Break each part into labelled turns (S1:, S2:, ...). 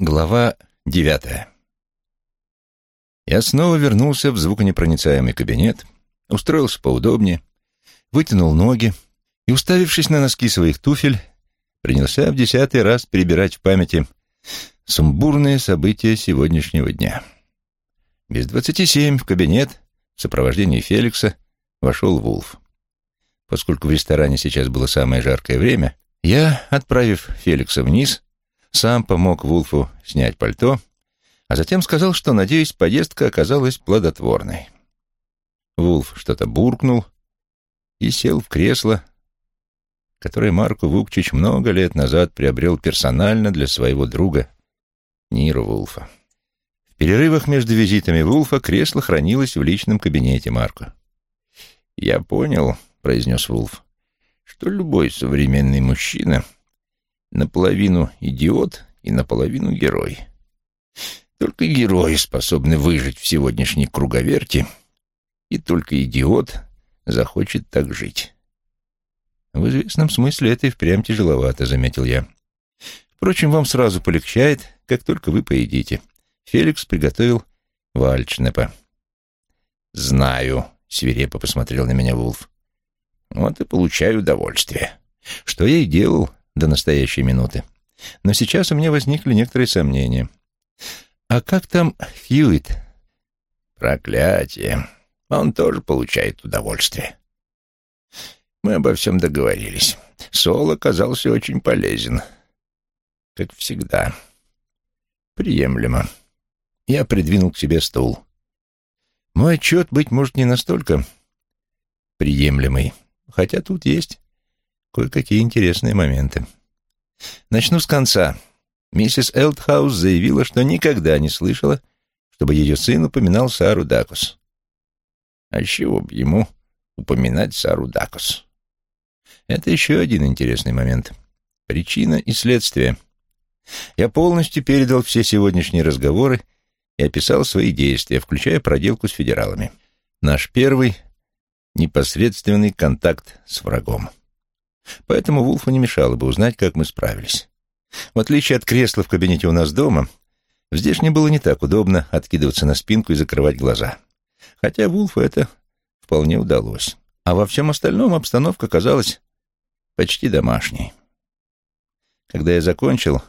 S1: Глава девятая. Я снова вернулся в звуконепроницаемый кабинет, устроился поудобнее, вытянул ноги и, уставившись на носки своих туфель, принялся в десятый раз перебирать в памяти сумбурные события сегодняшнего дня. Без двадцати семь в кабинет в сопровождении Феликса вошел Вулф. Поскольку в ресторане сейчас было самое жаркое время, я, отправив Феликса вниз, сам помог Вулфу снять пальто, а затем сказал, что, надеюсь, поездка оказалась плодотворной. Вулф что-то буркнул и сел в кресло, которое Марку Вукчич много лет назад приобрел персонально для своего друга Нира Вулфа. В перерывах между визитами Вулфа кресло хранилось в личном кабинете Марка. «Я понял», — произнес Вулф, — «что любой современный мужчина — наполовину идиот и наполовину герой. Только герои способны выжить в сегодняшней круговерти, и только идиот захочет так жить. В известном смысле это и впрямь тяжеловато, заметил я. Впрочем, вам сразу полегчает, как только вы поедите. Феликс приготовил вальчнепа. «Знаю», — свирепо посмотрел на меня Вулф. «Вот и получаю удовольствие. Что я и делал до настоящей минуты. Но сейчас у меня возникли некоторые сомнения. А как там Хьюит? Проклятие. Он тоже получает удовольствие. Мы обо всем договорились. Сол оказался очень полезен. Как всегда. Приемлемо. Я придвинул к себе стул. Мой отчет, быть может, не настолько приемлемый, хотя тут есть кое-какие интересные моменты. Начну с конца. Миссис Элтхаус заявила, что никогда не слышала, чтобы ее сын упоминал Сару Дакус. А чего бы ему упоминать Сару Дакус? Это еще один интересный момент. Причина и следствие. Я полностью передал все сегодняшние разговоры и описал свои действия, включая проделку с федералами. Наш первый непосредственный контакт с врагом. Поэтому Вулфу не мешало бы узнать, как мы справились. В отличие от кресла в кабинете у нас дома, в здешнем было не так удобно откидываться на спинку и закрывать глаза. Хотя Вулфу это вполне удалось. А во всем остальном обстановка казалась почти домашней. Когда я закончил,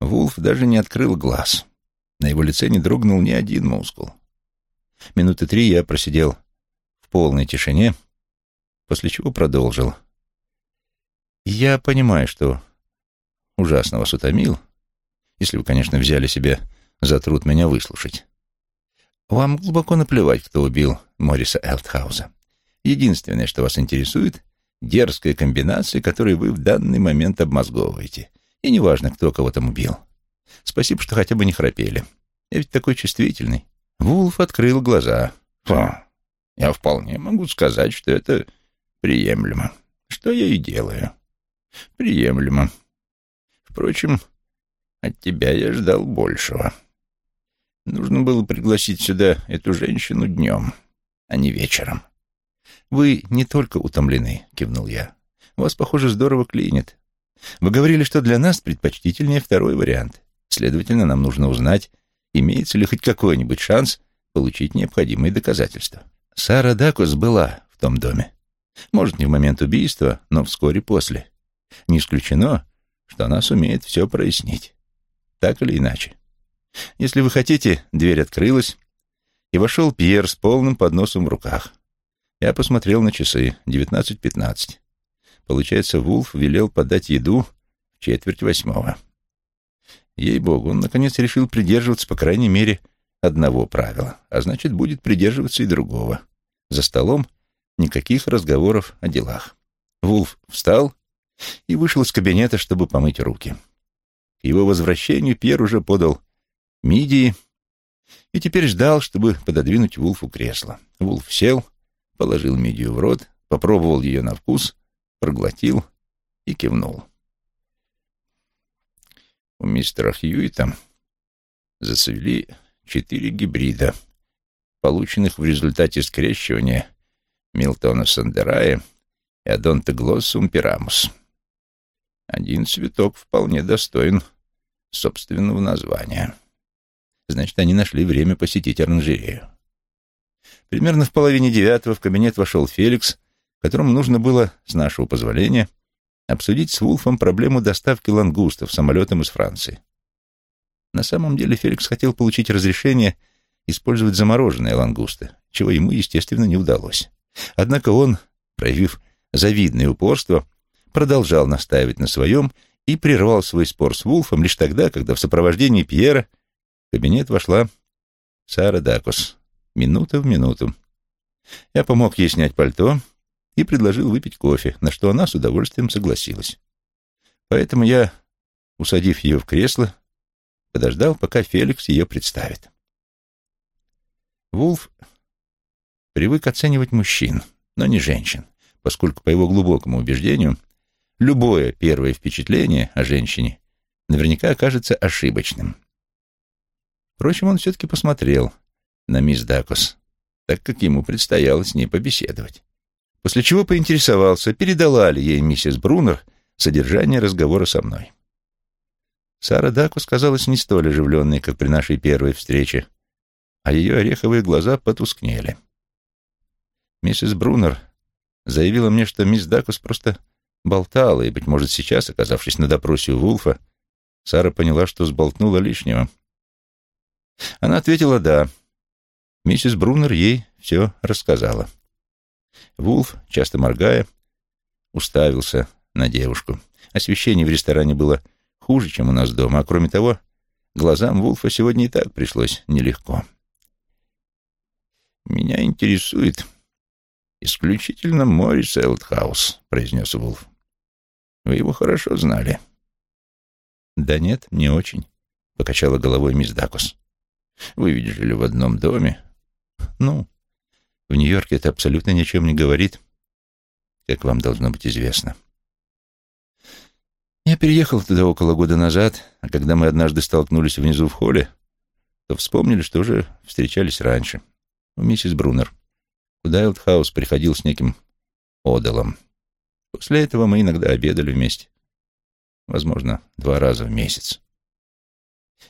S1: Вулф даже не открыл глаз. На его лице не дрогнул ни один мускул. Минуты три я просидел в полной тишине, после чего продолжил — я понимаю, что ужасно вас утомил, если вы, конечно, взяли себе за труд меня выслушать. Вам глубоко наплевать, кто убил Мориса Элтхауза. Единственное, что вас интересует, дерзкая комбинация, которую вы в данный момент обмозговываете. И неважно, кто кого там убил. Спасибо, что хотя бы не храпели. Я ведь такой чувствительный. Вулф открыл глаза. Фу, я вполне могу сказать, что это приемлемо. Что я и делаю. Приемлемо. Впрочем, от тебя я ждал большего. Нужно было пригласить сюда эту женщину днем, а не вечером. Вы не только утомлены, кивнул я. Вас, похоже, здорово клинит. Вы говорили, что для нас предпочтительнее второй вариант. Следовательно, нам нужно узнать, имеется ли хоть какой-нибудь шанс получить необходимые доказательства. Сара Дакус была в том доме. Может, не в момент убийства, но вскоре после. Не исключено, что она сумеет все прояснить. Так или иначе. Если вы хотите, дверь открылась, и вошел Пьер с полным подносом в руках. Я посмотрел на часы. Девятнадцать пятнадцать. Получается, Вулф велел подать еду в четверть восьмого. Ей-богу, он, наконец, решил придерживаться, по крайней мере, одного правила, а значит, будет придерживаться и другого. За столом никаких разговоров о делах. Вулф встал и вышел из кабинета, чтобы помыть руки. К его возвращению Пьер уже подал мидии и теперь ждал, чтобы пододвинуть Вулфу кресло. Вулф сел, положил мидию в рот, попробовал ее на вкус, проглотил и кивнул. У мистера Хьюита зацвели четыре гибрида, полученных в результате скрещивания Милтона Сандерая и Адонтоглоссум пирамус. Один цветок вполне достоин собственного названия. Значит, они нашли время посетить оранжерею. Примерно в половине девятого в кабинет вошел Феликс, которому нужно было, с нашего позволения, обсудить с Вулфом проблему доставки лангустов самолетом из Франции. На самом деле Феликс хотел получить разрешение использовать замороженные лангусты, чего ему, естественно, не удалось. Однако он, проявив завидное упорство, продолжал настаивать на своем и прервал свой спор с Вулфом лишь тогда, когда в сопровождении Пьера в кабинет вошла Сара Дакус. Минута в минуту. Я помог ей снять пальто и предложил выпить кофе, на что она с удовольствием согласилась. Поэтому я, усадив ее в кресло, подождал, пока Феликс ее представит. Вулф привык оценивать мужчин, но не женщин, поскольку, по его глубокому убеждению, любое первое впечатление о женщине наверняка окажется ошибочным. Впрочем, он все-таки посмотрел на мисс Дакус, так как ему предстояло с ней побеседовать. После чего поинтересовался, передала ли ей миссис Брунер содержание разговора со мной. Сара Дакус казалась не столь оживленной, как при нашей первой встрече, а ее ореховые глаза потускнели. Миссис Брунер заявила мне, что мисс Дакус просто болтала, и, быть может, сейчас, оказавшись на допросе у Вулфа, Сара поняла, что сболтнула лишнего. Она ответила «да». Миссис Брунер ей все рассказала. Вулф, часто моргая, уставился на девушку. Освещение в ресторане было хуже, чем у нас дома, а кроме того, глазам Вулфа сегодня и так пришлось нелегко. «Меня интересует исключительно Моррис Элтхаус», — произнес Вулф. «Вы его хорошо знали». «Да нет, не очень», — покачала головой мисс Дакус. «Вы жили в одном доме?» «Ну, в Нью-Йорке это абсолютно ни о чем не говорит, как вам должно быть известно». Я переехал туда около года назад, а когда мы однажды столкнулись внизу в холле, то вспомнили, что уже встречались раньше. У миссис Брунер. В Дайлдхаус приходил с неким Одалом. После этого мы иногда обедали вместе. Возможно, два раза в месяц.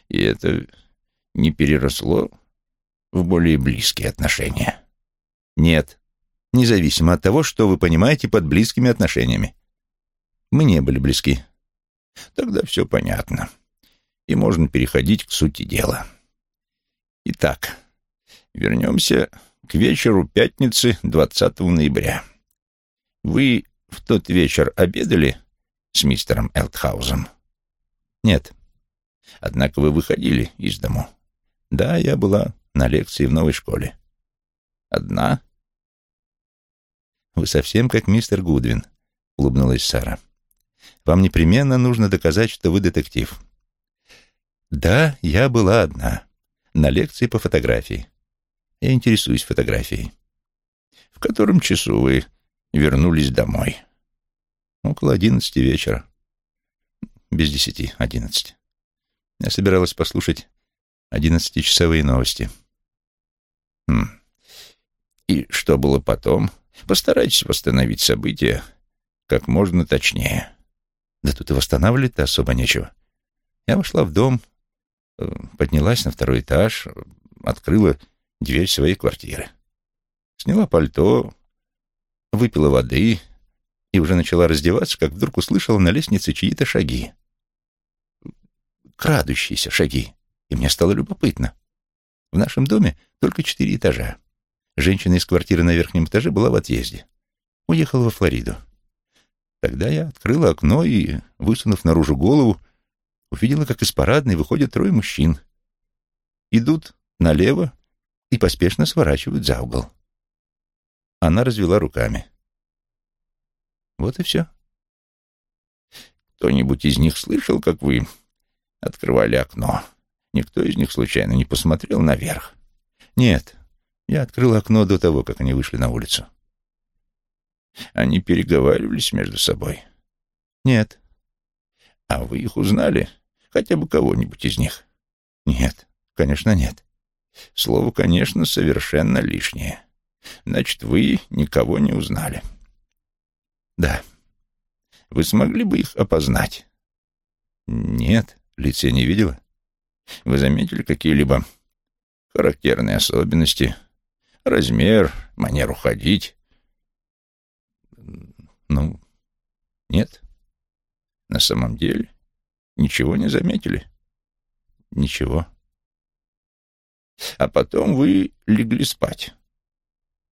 S1: И это не переросло в более близкие отношения? Нет. Независимо от того, что вы понимаете под близкими отношениями. Мы не были близки. Тогда все понятно. И можно переходить к сути дела. Итак, вернемся к вечеру пятницы 20 ноября. Вы в тот вечер обедали с мистером Элтхаузом? Нет. Однако вы выходили из дому. Да, я была на лекции в новой школе. Одна? Вы совсем как мистер Гудвин, улыбнулась Сара. Вам непременно нужно доказать, что вы детектив. Да, я была одна. На лекции по фотографии. Я интересуюсь фотографией. В котором часу вы вернулись домой? Около одиннадцати вечера. Без десяти, одиннадцать. Я собиралась послушать одиннадцатичасовые новости. Хм. И что было потом? Постарайтесь восстановить события как можно точнее. Да тут и восстанавливать-то особо нечего. Я вошла в дом, э, поднялась на второй этаж, открыла дверь своей квартиры. Сняла пальто, выпила воды и уже начала раздеваться, как вдруг услышала на лестнице чьи-то шаги. Крадущиеся шаги. И мне стало любопытно. В нашем доме только четыре этажа. Женщина из квартиры на верхнем этаже была в отъезде. Уехала во Флориду. Тогда я открыла окно и, высунув наружу голову, увидела, как из парадной выходят трое мужчин. Идут налево и поспешно сворачивают за угол. Она развела руками. Вот и все. Кто-нибудь из них слышал, как вы открывали окно? Никто из них случайно не посмотрел наверх? Нет, я открыл окно до того, как они вышли на улицу. Они переговаривались между собой? Нет. А вы их узнали? Хотя бы кого-нибудь из них? Нет, конечно, нет. Слово, конечно, совершенно лишнее. Значит, вы никого не узнали. Да. Вы смогли бы их опознать? Нет, Лиц я не видела? Вы заметили какие-либо характерные особенности? Размер, манеру ходить? Ну, нет. На самом деле, ничего не заметили? Ничего. А потом вы легли спать.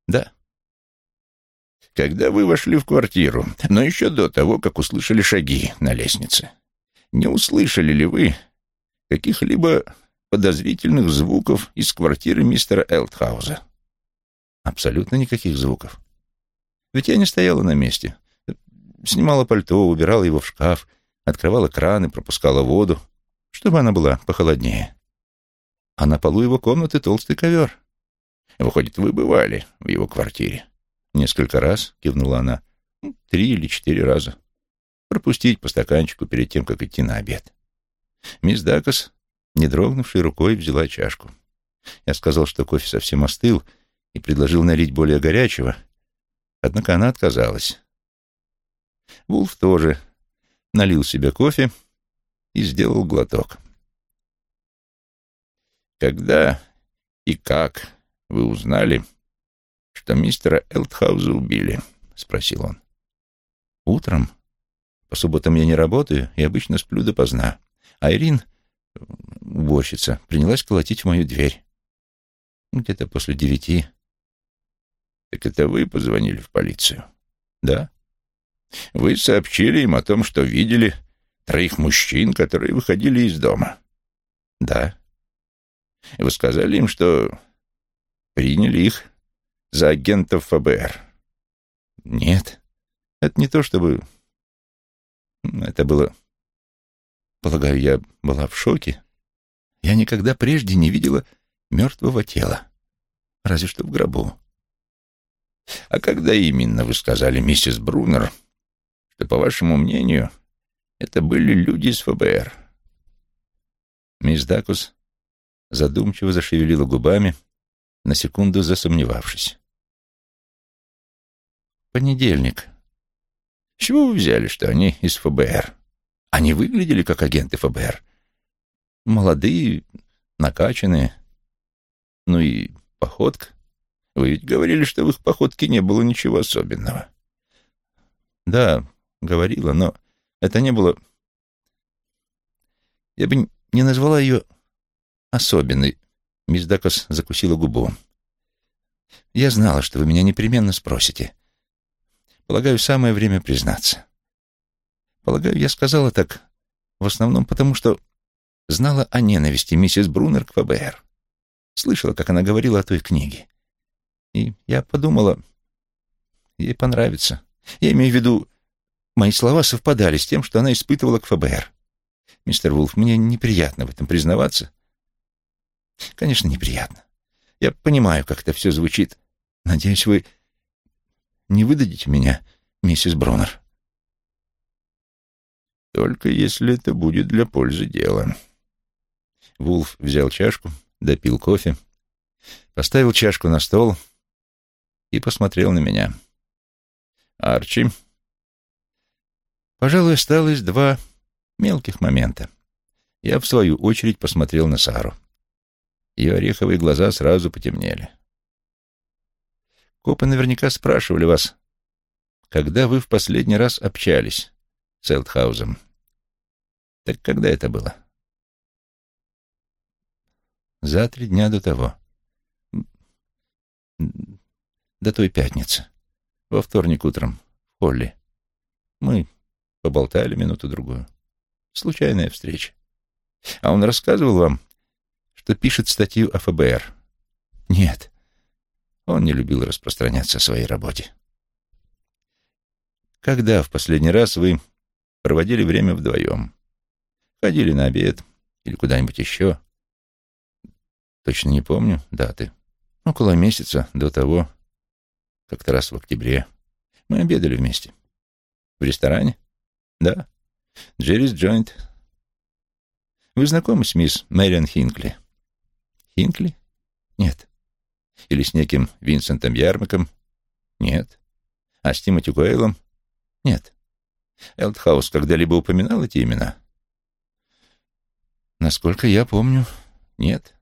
S1: Да. Когда вы вошли в квартиру, но еще до того, как услышали шаги на лестнице, не услышали ли вы каких-либо подозрительных звуков из квартиры мистера Элтхауза? Абсолютно никаких звуков. Ведь я не стояла на месте. Снимала пальто, убирала его в шкаф, открывала краны, пропускала воду, чтобы она была похолоднее. А на полу его комнаты толстый ковер. Выходит, вы бывали в его квартире? Несколько раз, кивнула она. «Ну, три или четыре раза. Пропустить по стаканчику перед тем, как идти на обед. Мисс Дакас, не дрогнувшей рукой, взяла чашку. Я сказал, что кофе совсем остыл, и предложил налить более горячего, однако она отказалась. Вулф тоже налил себе кофе и сделал глоток. «Когда и как вы узнали, что мистера Элтхауза убили?» — спросил он. «Утром. По субботам я не работаю и обычно сплю допоздна. А Ирин, уборщица, принялась колотить в мою дверь. Где-то после девяти. Так это вы позвонили в полицию? Да. Вы сообщили им о том, что видели троих мужчин, которые выходили из дома? Да. Вы сказали им, что приняли их за агентов ФБР? Нет. Это не то, чтобы... Это было... Полагаю, я была в шоке. Я никогда прежде не видела мертвого тела. Разве что в гробу. А когда именно вы сказали, миссис Брунер, что, по вашему мнению, это были люди из ФБР? Мисс Дакус задумчиво зашевелила губами, на секунду засомневавшись. «Понедельник. С чего вы взяли, что они из ФБР? Они выглядели как агенты ФБР. Молодые, накачанные. Ну и походка. Вы ведь говорили, что в их походке не было ничего особенного. Да, говорила, но это не было... Я бы не назвала ее особенной. Мисс Дакос закусила губу. Я знала, что вы меня непременно спросите. Полагаю, самое время признаться. Полагаю, я сказала так в основном потому, что знала о ненависти миссис Брунер к ФБР. Слышала, как она говорила о той книге. И я подумала, ей понравится. Я имею в виду, мои слова совпадали с тем, что она испытывала к ФБР. Мистер Вулф, мне неприятно в этом признаваться. Конечно, неприятно. Я понимаю, как это все звучит. Надеюсь, вы не выдадите меня, миссис Бронер. Только если это будет для пользы дела. Вулф взял чашку, допил кофе, поставил чашку на стол и посмотрел на меня. «Арчи?» Пожалуй, осталось два мелких момента. Я, в свою очередь, посмотрел на Сару. Ее ореховые глаза сразу потемнели. Копы наверняка спрашивали вас, когда вы в последний раз общались с Элтхаузом. Так когда это было? За три дня до того до той пятницы. Во вторник утром в холле. Мы поболтали минуту-другую. Случайная встреча. А он рассказывал вам, что пишет статью о ФБР? Нет. Он не любил распространяться о своей работе. Когда в последний раз вы проводили время вдвоем? Ходили на обед или куда-нибудь еще? Точно не помню даты. Около месяца до того, как-то раз в октябре. Мы обедали вместе. В ресторане? Да. Джеррис Джойнт. Вы знакомы с мисс Мэриан Хинкли? Хинкли? Нет. Или с неким Винсентом Ярмаком? Нет. А с Тимоти Куэйлом? Нет. Элтхаус когда-либо упоминал эти имена? Насколько я помню, нет.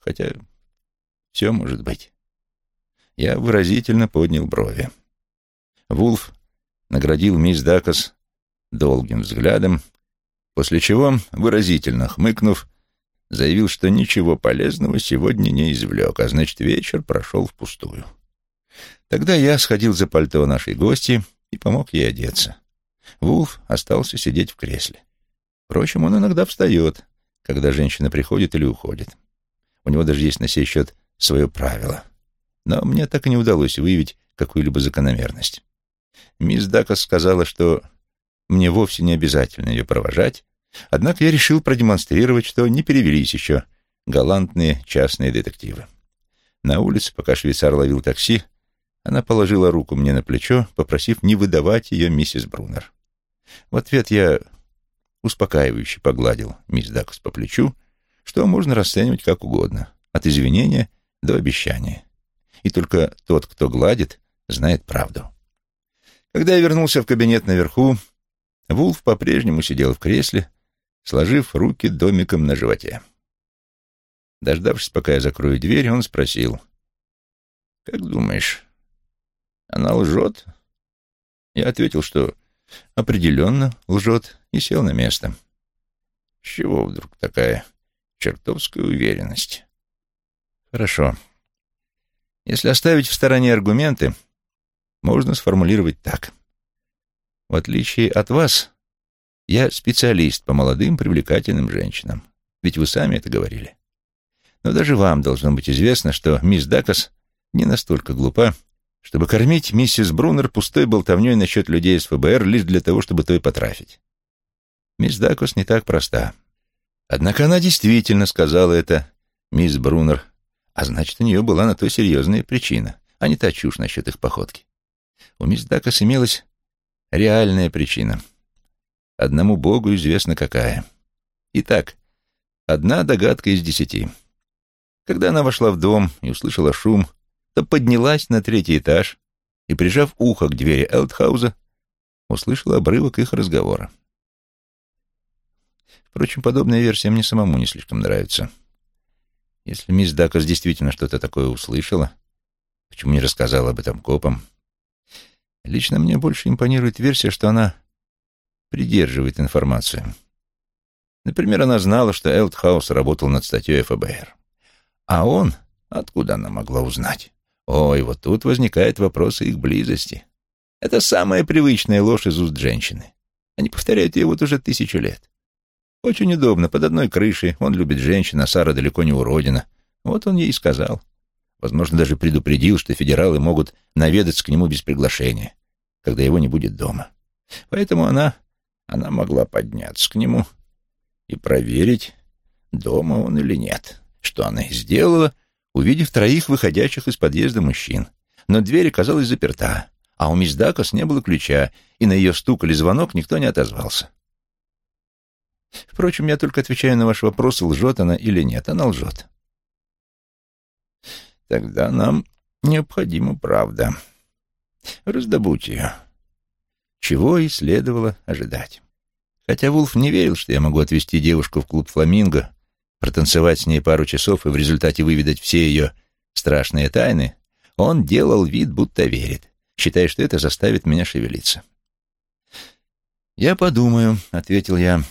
S1: Хотя все может быть. Я выразительно поднял брови. Вулф наградил мисс Дакас долгим взглядом, после чего, выразительно хмыкнув, заявил, что ничего полезного сегодня не извлек, а значит, вечер прошел впустую. Тогда я сходил за пальто нашей гости и помог ей одеться. Вулф остался сидеть в кресле. Впрочем, он иногда встает, когда женщина приходит или уходит. У него даже есть на сей счет свое правило. Но мне так и не удалось выявить какую-либо закономерность. Мисс Дакас сказала, что мне вовсе не обязательно ее провожать, однако я решил продемонстрировать, что не перевелись еще галантные частные детективы. На улице, пока швейцар ловил такси, она положила руку мне на плечо, попросив не выдавать ее миссис Брунер. В ответ я успокаивающе погладил мисс Дакус по плечу, что можно расценивать как угодно, от извинения до обещания. И только тот, кто гладит, знает правду. Когда я вернулся в кабинет наверху, Вулф по-прежнему сидел в кресле, сложив руки домиком на животе. Дождавшись, пока я закрою дверь, он спросил, «Как думаешь, она лжет?» Я ответил, что определенно лжет, и сел на место. С чего вдруг такая чертовская уверенность? Хорошо. Если оставить в стороне аргументы, можно сформулировать так. В отличие от вас, я специалист по молодым привлекательным женщинам. Ведь вы сами это говорили. Но даже вам должно быть известно, что мисс Дакас не настолько глупа, чтобы кормить миссис Брунер пустой болтовней насчет людей из ФБР лишь для того, чтобы той потрафить. Мисс Дакус не так проста. Однако она действительно сказала это, мисс Брунер, а значит, у нее была на то серьезная причина, а не та чушь насчет их походки. У мисс Дакус имелась реальная причина. Одному Богу известно какая. Итак, одна догадка из десяти. Когда она вошла в дом и услышала шум, то поднялась на третий этаж и, прижав ухо к двери Элтхауза, услышала обрывок их разговора. Впрочем, подобная версия мне самому не слишком нравится. Если мисс Дакас действительно что-то такое услышала, почему не рассказала об этом копам? Лично мне больше импонирует версия, что она придерживает информацию. Например, она знала, что Элтхаус работал над статьей ФБР. А он, откуда она могла узнать? Ой, вот тут возникает вопрос их близости. Это самая привычная ложь из уст женщины. Они повторяют ее вот уже тысячу лет. Очень удобно, под одной крышей. Он любит женщин, а Сара далеко не уродина. Вот он ей и сказал. Возможно, даже предупредил, что федералы могут наведаться к нему без приглашения, когда его не будет дома. Поэтому она, она могла подняться к нему и проверить, дома он или нет. Что она и сделала — увидев троих выходящих из подъезда мужчин. Но дверь оказалась заперта, а у мисс Дакос не было ключа, и на ее стук или звонок никто не отозвался. Впрочем, я только отвечаю на ваш вопрос, лжет она или нет. Она лжет. Тогда нам необходима правда. Раздобудь ее. Чего и следовало ожидать. Хотя Вулф не верил, что я могу отвезти девушку в клуб «Фламинго», протанцевать с ней пару часов и в результате выведать все ее страшные тайны, он делал вид, будто верит, считая, что это заставит меня шевелиться. «Я подумаю», — ответил я.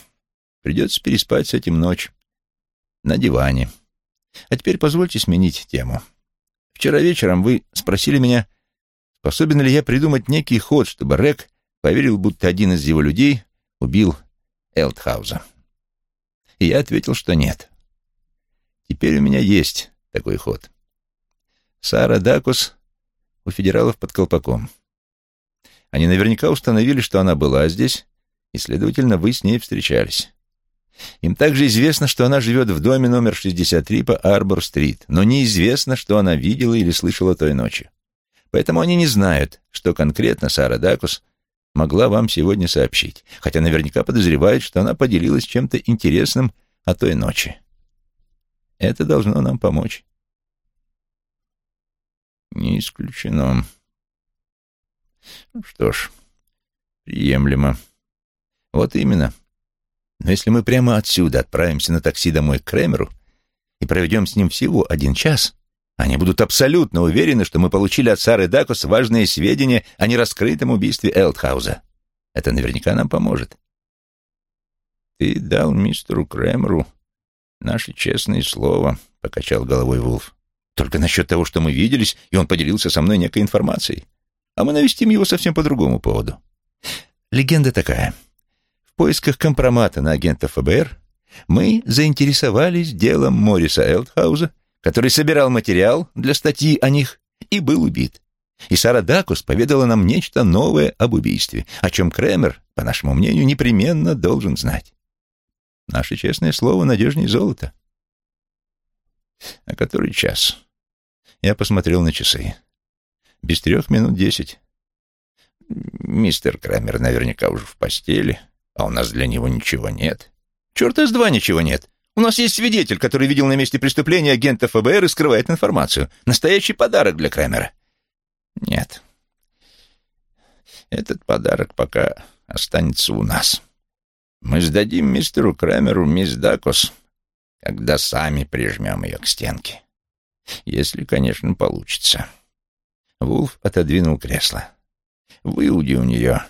S1: «Придется переспать с этим ночь. На диване. А теперь позвольте сменить тему. Вчера вечером вы спросили меня, способен ли я придумать некий ход, чтобы Рек поверил, будто один из его людей убил Элтхауза. И я ответил, что нет. Теперь у меня есть такой ход. Сара Дакус у федералов под колпаком. Они наверняка установили, что она была здесь, и, следовательно, вы с ней встречались. Им также известно, что она живет в доме номер 63 по Арбор-стрит, но неизвестно, что она видела или слышала той ночью. Поэтому они не знают, что конкретно Сара Дакус могла вам сегодня сообщить, хотя наверняка подозревают, что она поделилась чем-то интересным о той ночи. Это должно нам помочь. Не исключено. Ну что ж, приемлемо. Вот именно. Но если мы прямо отсюда отправимся на такси домой к Кремеру и проведем с ним всего один час, они будут абсолютно уверены, что мы получили от Сары Дакус важные сведения о нераскрытом убийстве Элтхауза. Это наверняка нам поможет. «Ты дал мистеру Кремеру наше честное слово», — покачал головой Вулф. «Только насчет того, что мы виделись, и он поделился со мной некой информацией. А мы навестим его совсем по другому поводу. Легенда такая. В поисках компромата на агента ФБР мы заинтересовались делом Мориса Элтхауза, который собирал материал для статьи о них и был убит. И Сара Дакус поведала нам нечто новое об убийстве, о чем Кремер, по нашему мнению, непременно должен знать. Наше честное слово надежнее золота. А который час? Я посмотрел на часы. Без трех минут десять. Мистер Крамер наверняка уже в постели, а у нас для него ничего нет. Черт из два ничего нет. У нас есть свидетель, который видел на месте преступления агента ФБР и скрывает информацию. Настоящий подарок для Крамера. Нет. Этот подарок пока останется у нас. Мы сдадим мистеру Крамеру мисс Дакос, когда сами прижмем ее к стенке. Если, конечно, получится. Вулф отодвинул кресло. Выуди у нее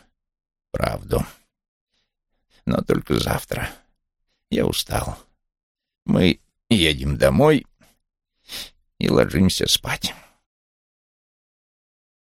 S1: правду. Но только завтра. Я устал. Мы едем домой и ложимся спать.